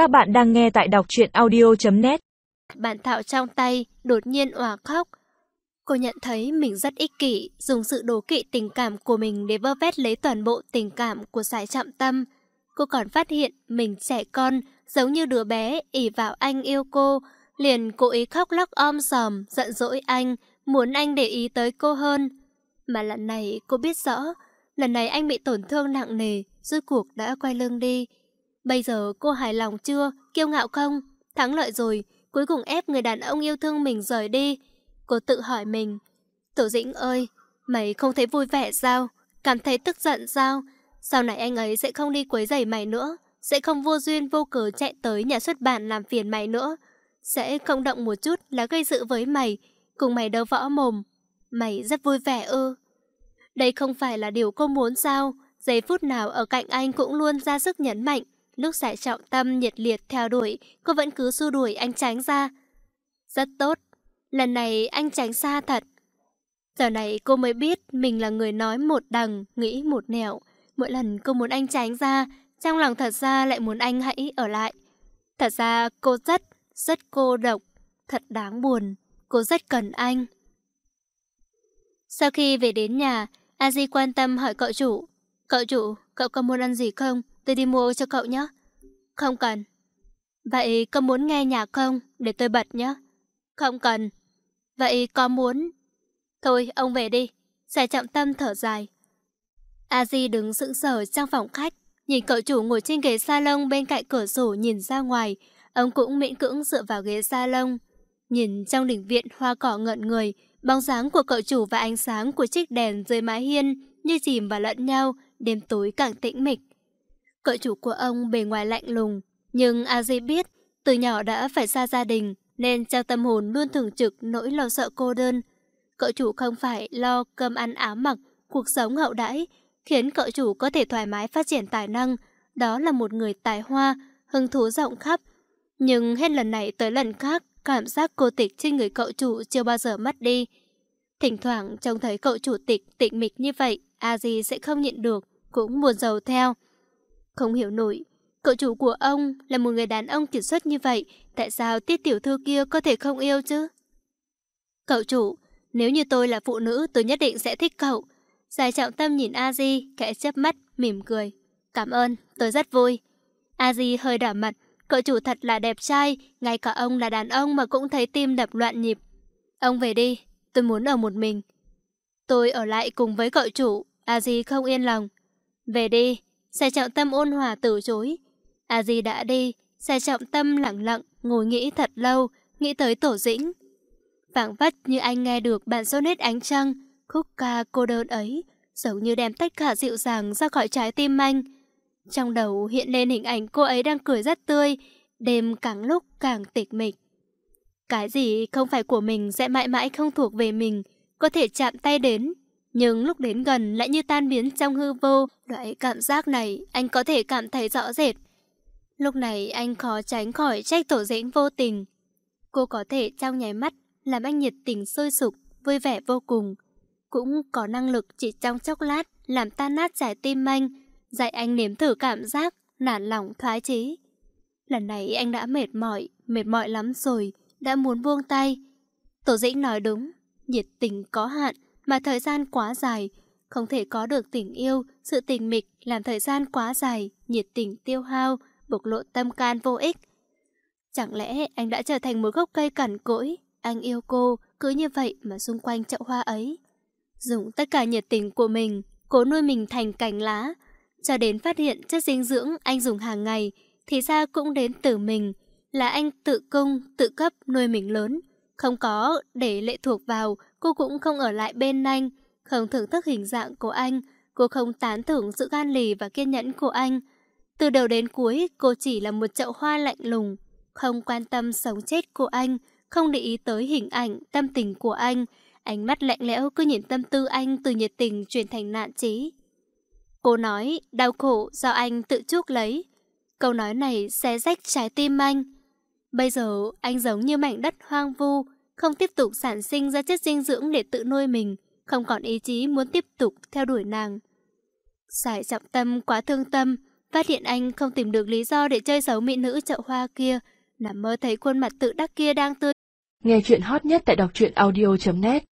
Các bạn đang nghe tại đọc truyện audio.net bạn thảo trong tay, đột nhiên òa khóc. Cô nhận thấy mình rất ích kỷ, dùng sự đố kỵ tình cảm của mình để vơ vét lấy toàn bộ tình cảm của sải trọng tâm. Cô còn phát hiện mình trẻ con, giống như đứa bé, ỉ vào anh yêu cô, liền cố ý khóc lóc om sòm, giận dỗi anh, muốn anh để ý tới cô hơn. Mà lần này cô biết rõ, lần này anh bị tổn thương nặng nề, rốt cuộc đã quay lưng đi. Bây giờ cô hài lòng chưa, kiêu ngạo không? Thắng lợi rồi, cuối cùng ép người đàn ông yêu thương mình rời đi. Cô tự hỏi mình, Tổ Dĩnh ơi, mày không thấy vui vẻ sao? Cảm thấy tức giận sao? Sau này anh ấy sẽ không đi quấy rầy mày nữa, sẽ không vô duyên vô cớ chạy tới nhà xuất bản làm phiền mày nữa. Sẽ không động một chút là gây sự với mày, cùng mày đấu võ mồm. Mày rất vui vẻ ư. Đây không phải là điều cô muốn sao? Giây phút nào ở cạnh anh cũng luôn ra sức nhấn mạnh. Lúc giải trọng tâm nhiệt liệt theo đuổi, cô vẫn cứ xua đuổi anh tránh ra. Rất tốt. Lần này anh tránh xa thật. Giờ này cô mới biết mình là người nói một đằng, nghĩ một nẻo. Mỗi lần cô muốn anh tránh ra, trong lòng thật ra lại muốn anh hãy ở lại. Thật ra cô rất, rất cô độc, thật đáng buồn. Cô rất cần anh. Sau khi về đến nhà, Aji quan tâm hỏi cậu chủ. Cậu chủ, cậu có muốn ăn gì không? Tôi đi mua cho cậu nhé. Không cần. Vậy có muốn nghe nhạc không? Để tôi bật nhé. Không cần. Vậy có muốn... Thôi, ông về đi. Xe trọng tâm thở dài. A Di đứng sững sờ trong phòng khách, nhìn cậu chủ ngồi trên ghế salon bên cạnh cửa sổ nhìn ra ngoài. Ông cũng miễn cưỡng dựa vào ghế salon. Nhìn trong đỉnh viện hoa cỏ ngợn người, bóng dáng của cậu chủ và ánh sáng của chiếc đèn dưới mái hiên như chìm và lẫn nhau, đêm tối càng tĩnh mịch. Cậu chủ của ông bề ngoài lạnh lùng, nhưng A Di biết, từ nhỏ đã phải xa gia đình, nên trong tâm hồn luôn thường trực nỗi lo sợ cô đơn. Cậu chủ không phải lo cơm ăn áo mặc, cuộc sống hậu đãi, khiến cậu chủ có thể thoải mái phát triển tài năng. Đó là một người tài hoa, hứng thú rộng khắp. Nhưng hết lần này tới lần khác, cảm giác cô tịch trên người cậu chủ chưa bao giờ mất đi. Thỉnh thoảng trông thấy cậu chủ tịch tịnh mịch như vậy, A Di sẽ không nhịn được, cũng buồn giàu theo. Không hiểu nổi, cậu chủ của ông là một người đàn ông kiệt xuất như vậy, tại sao tiết tiểu thư kia có thể không yêu chứ? Cậu chủ, nếu như tôi là phụ nữ tôi nhất định sẽ thích cậu. Giải trọng tâm nhìn A Di, kẽ chớp mắt, mỉm cười. Cảm ơn, tôi rất vui. A Di hơi đỏ mặt, cậu chủ thật là đẹp trai, ngay cả ông là đàn ông mà cũng thấy tim đập loạn nhịp. Ông về đi, tôi muốn ở một mình. Tôi ở lại cùng với cậu chủ, A Di không yên lòng. Về đi, Xe trọng tâm ôn hòa từ chối. A Di đã đi, xe trọng tâm lặng lặng, ngồi nghĩ thật lâu, nghĩ tới tổ dĩnh. Vảng vất như anh nghe được bản sonnet ánh trăng, khúc ca cô đơn ấy, giống như đem tất cả dịu dàng ra khỏi trái tim anh. Trong đầu hiện lên hình ảnh cô ấy đang cười rất tươi, đêm càng lúc càng tịch mịch. Cái gì không phải của mình sẽ mãi mãi không thuộc về mình, có thể chạm tay đến, nhưng lúc đến gần lại như tan biến trong hư vô, loại cảm giác này anh có thể cảm thấy rõ rệt. Lúc này anh khó tránh khỏi trách tổ dĩnh vô tình. Cô có thể trong nháy mắt làm anh nhiệt tình sôi sục, vui vẻ vô cùng. Cũng có năng lực chỉ trong chốc lát làm tan nát trái tim anh, dạy anh nếm thử cảm giác nản lòng thoái chí. Lần này anh đã mệt mỏi, mệt mỏi lắm rồi, đã muốn buông tay. Tổ dĩnh nói đúng, nhiệt tình có hạn, mà thời gian quá dài, không thể có được tình yêu, sự tình mịch làm thời gian quá dài, nhiệt tình tiêu hao, bộc lộ tâm can vô ích. Chẳng lẽ anh đã trở thành một gốc cây cằn cỗi, anh yêu cô, cứ như vậy mà xung quanh chậu hoa ấy. Dùng tất cả nhiệt tình của mình, cố nuôi mình thành cành lá, cho đến phát hiện chất dinh dưỡng anh dùng hàng ngày, thì ra cũng đến từ mình, là anh tự cung, tự cấp nuôi mình lớn, không có để lệ thuộc vào cô cũng không ở lại bên anh, không thưởng thức hình dạng của anh, cô không tán thưởng sự gan lì và kiên nhẫn của anh. Từ đầu đến cuối, cô chỉ là một chậu hoa lạnh lùng, không quan tâm sống chết của anh, không để ý tới hình ảnh, tâm tình của anh. Ánh mắt lạnh lẽo cứ nhìn tâm tư anh từ nhiệt tình chuyển thành nạn trí. Cô nói, đau khổ do anh tự chuốc lấy. Câu nói này xé rách trái tim anh. Bây giờ, anh giống như mảnh đất hoang vu, không tiếp tục sản sinh ra chất dinh dưỡng để tự nuôi mình, không còn ý chí muốn tiếp tục theo đuổi nàng. sải trọng tâm quá thương tâm, Phát hiện anh không tìm được lý do để chơi xấu mỹ nữ chậu hoa kia, nằm mơ thấy khuôn mặt tự đắc kia đang tươi. Nghe chuyện hot nhất tại đọc truyện audio.net